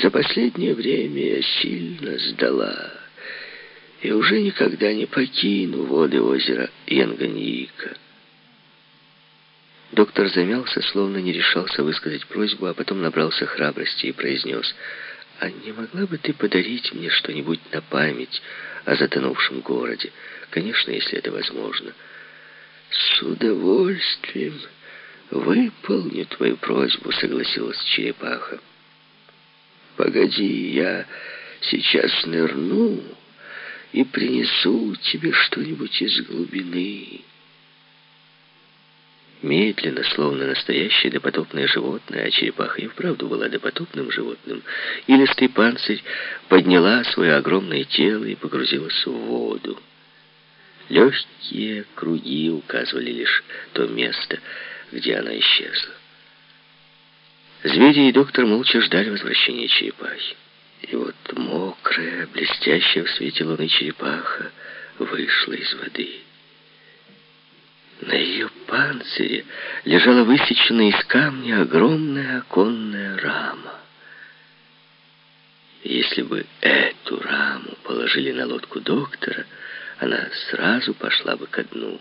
За последнее время я сильно сдала и уже никогда не покину воды озера Янганьика. Доктор замялся, словно не решался высказать просьбу, а потом набрался храбрости и произнес, «А не могла бы ты подарить мне что-нибудь на память о затонувшем городе? Конечно, если это возможно». «С удовольствием выполню твою просьбу», — согласилась черепаха. «Погоди, я сейчас нырну и принесу тебе что-нибудь из глубины». Медленно, словно настоящее допотопное животное, а черепаха и вправду была допотопным животным, илистый панцирь подняла свое огромное тело и погрузилась в воду. Легкие круги указывали лишь то место, где она исчезла. Звери и доктор молча ждали возвращения черепахи. И вот мокрая, блестящая в свете луны черепаха вышла из воды. На ее панцире лежала высеченная из камня огромная оконная рама. Если бы эту раму положили на лодку доктора, она сразу пошла бы ко дну.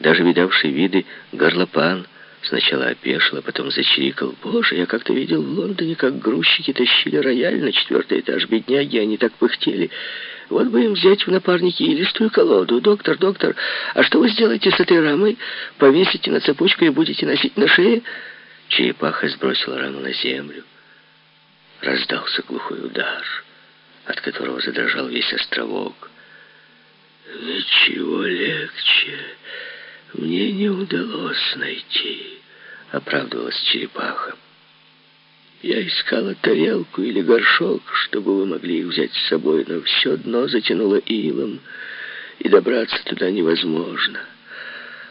Даже видавший виды горлопан сначала опешил, а потом зачирикал. «Боже, я как-то видел в Лондоне, как грузчики тащили рояль на четвертый этаж. Бедняги, они так пыхтели. Вот бы им взять в напарники и колоду. Доктор, доктор, а что вы сделаете с этой рамой? Повесите на цепочку и будете носить на шее?» Черепаха сбросила раму на землю. Раздался глухой удар, от которого задрожал весь островок. «Ничего легче не удалось найти», — оправдывалась черепаха. Я искала тарелку или горшок, чтобы вы могли их взять с собой, но все дно затянуло илом, и добраться туда невозможно.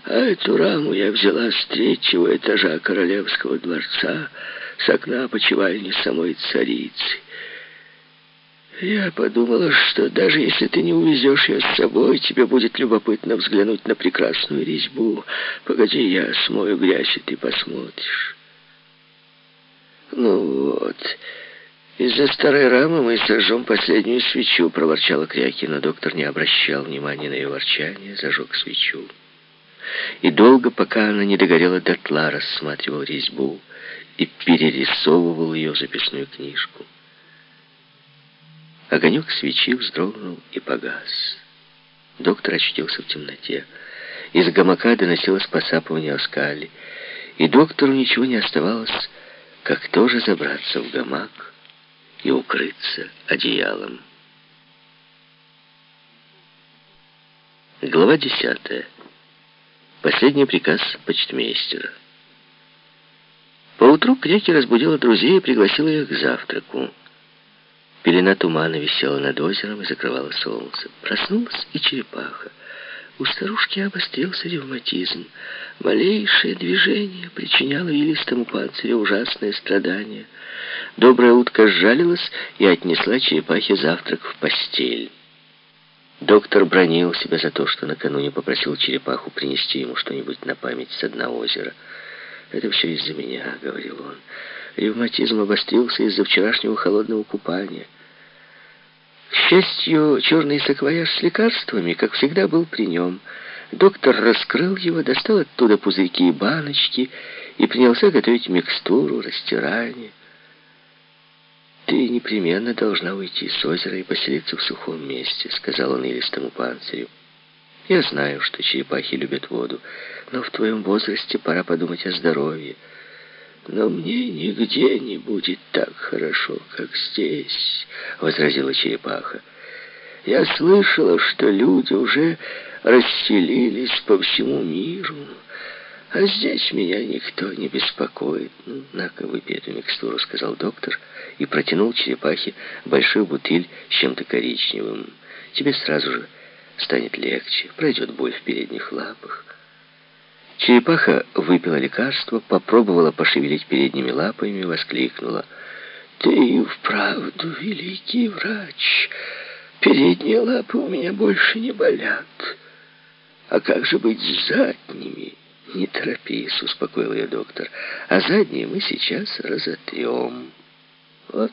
А эту раму я взяла с третьего этажа королевского дворца, с окна почевальни самой царицы. Я подумала, что даже если ты не увезешь ее с собой, тебе будет любопытно взглянуть на прекрасную резьбу. Погоди, я смою грязь, и ты посмотришь. «Ну вот, из-за старой рамы мы сожжем последнюю свечу», — проворчала Кряки, но доктор не обращал внимания на ее ворчание, зажег свечу. И долго, пока она не догорела дотла, рассматривал резьбу и перерисовывал ее в записную книжку. Огонек свечи вздрогнул и погас. Доктор очутился в темноте. Из гамака доносилось посапывание Оскали, и доктору ничего не оставалось, как тоже забраться в гамак и укрыться одеялом. Глава десятая. Последний приказ почтмейстера. Поутру Кряки разбудила друзей и пригласила их к завтраку. Пелена тумана висела над озером и закрывала солнце. Проснулась и черепаха. У старушки обострился ревматизм. Малейшее движение причиняло илистому панцирю ужасное страдание. Добрая утка сжалилась и отнесла черепахе завтрак в постель. Доктор бронил себя за то, что накануне попросил черепаху принести ему что-нибудь на память с дна озера. «Это все из-за меня», — говорил он. Ревматизм обострился из-за вчерашнего холодного купания. К счастью, черный саквояж с лекарствами, как всегда, был при нем. Доктор раскрыл его, достал оттуда пузырьки и баночки и принялся готовить микстуру, растирание. «Ты непременно должна уйти с озера и поселиться в сухом месте», — сказал он илистому панцирю. «Я знаю, что черепахи любят воду, но в твоем возрасте пора подумать о здоровье». «Но мне нигде не будет так хорошо, как здесь», — возразила черепаха. «Я слышала, что люди уже расселились по всему миру, а здесь меня никто не беспокоит. Ну, на-ка, выпей эту микстуру», — сказал доктор, и протянул черепахе большую бутыль с чем-то коричневым. «Тебе сразу же станет легче, пройдет боль в передних лапах». Черепаха выпила лекарство, попробовала пошевелить передними лапами воскликнула. «Ты вправду великий врач. Передние лапы у меня больше не болят. А как же быть с задними?» «Не торопись», — успокоил ее доктор. «А задние мы сейчас разотрем». Вот